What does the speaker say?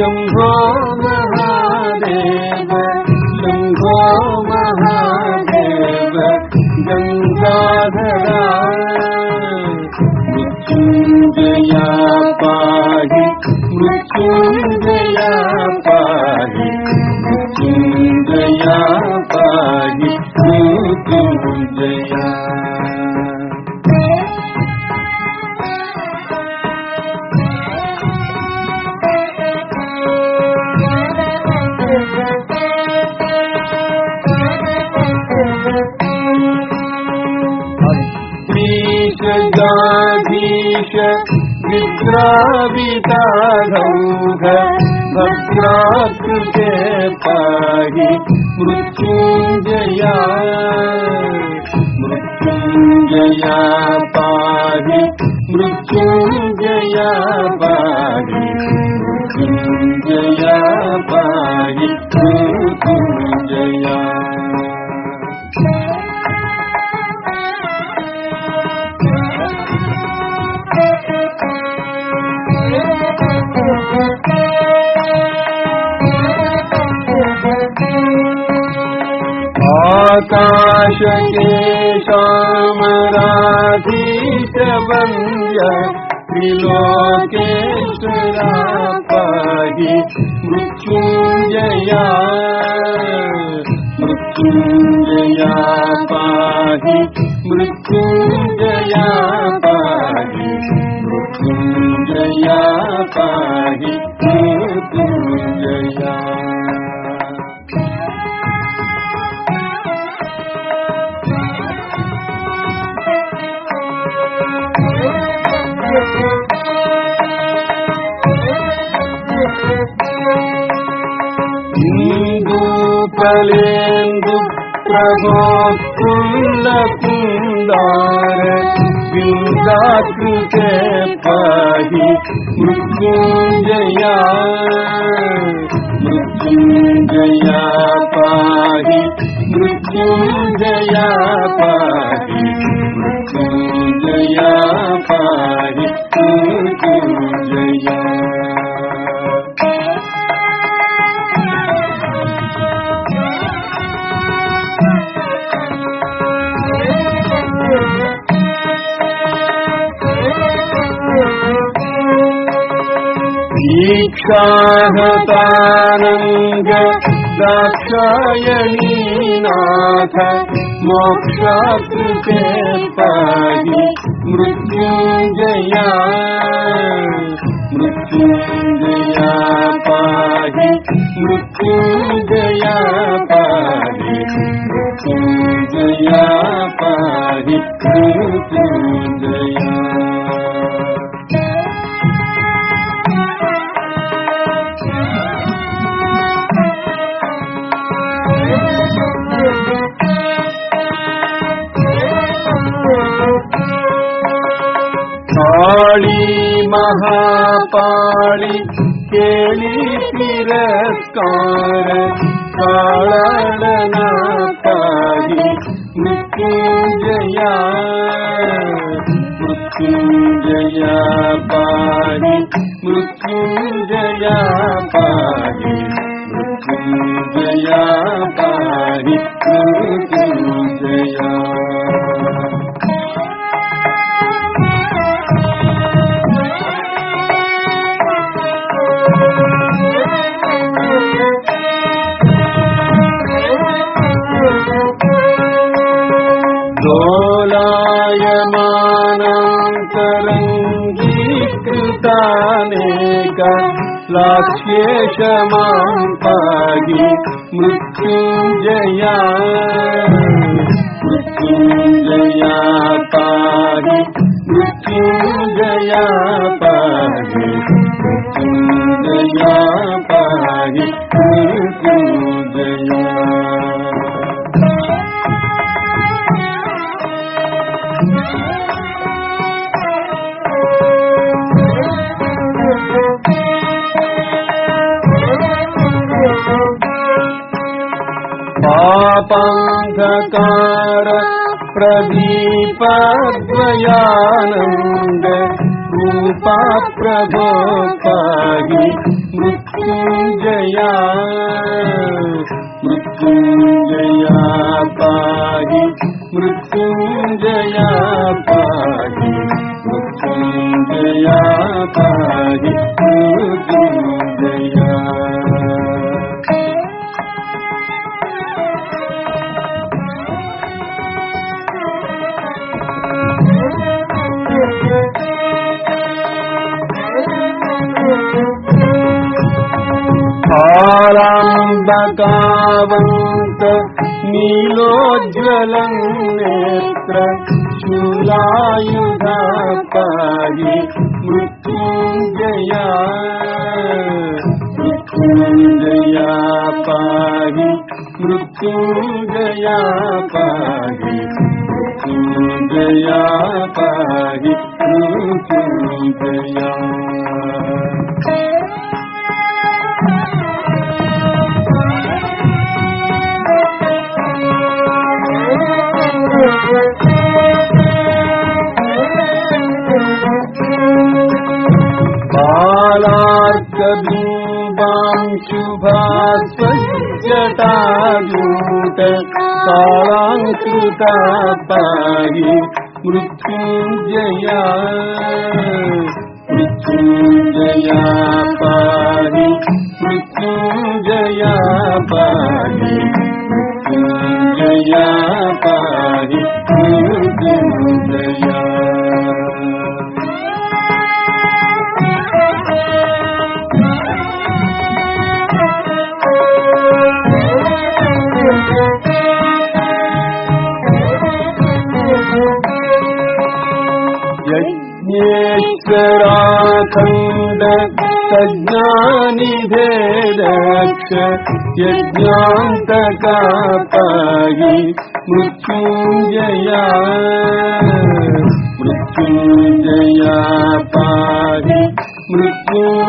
शम्भो महादेव शम्भो महादेव गङ्गाधरा मृत्युञ्जया पाहि मृत्युञ्जया पाहि मृत्युञ्जया पाहि मृत्युञ्जया अग्नीश गाधीश विद्राविताधौघ भद्राकृते पाहि मृत्युञ्जया मृत्युञ्जया पाहि मृत्युञ्जया पाहि आकाशकेशामराधीश वन्द्य त्रिलोकेश्वरा पाहि मृत्युञ्जया मृत्युञ्जया पाहि मृत्युञ्जया पाहि मृत्युञ्जया पाहि मृत्युञ्जया इन्दूपलेन्दु प्रभो विन्दाकृते पाहि मृत्युञ्जया मृत्युञ्जया पाहि मृत्युञ्जया पाहि मृत्युञ्जया दीक्षाहतानङ्ग दाक्षायणीनाथ मोक्षाकृते पाहि मृत्युञ्जया। मृत्युञ्जया महापाळि केळि तिरस्कार काळना पाहि मृत्युञ्जया मृत्युञ्जया दोलायमानान्तरङ्गीकृतानेक लाक्ष्येष मां मृत्युञ्जया मृत्युञ्जया पापान्धकार प्रदीपद्वयानन्द रूपा मृत्यु मृत्युञ्जया मृत्युञ्जया पाहि मृत्युञ्जया फालाम्बकावन्त नीलोज्ज्वलम् नेत्र शूलायुधा पाहि मृत्युञ्जया मृत्युञ्जया पाहि मृत्युञ्जया पाहि बालार्कबिम्बांशुभास्वज्जटायूत कालाङ्कृता पाहि मृत्युञ्जया। मृत्युञ्जया राखण्ड सज्ञानि भेद यज्ञान्त मृत्युञ्जया मृत्युञ्जया पारि मृत्युञ्ज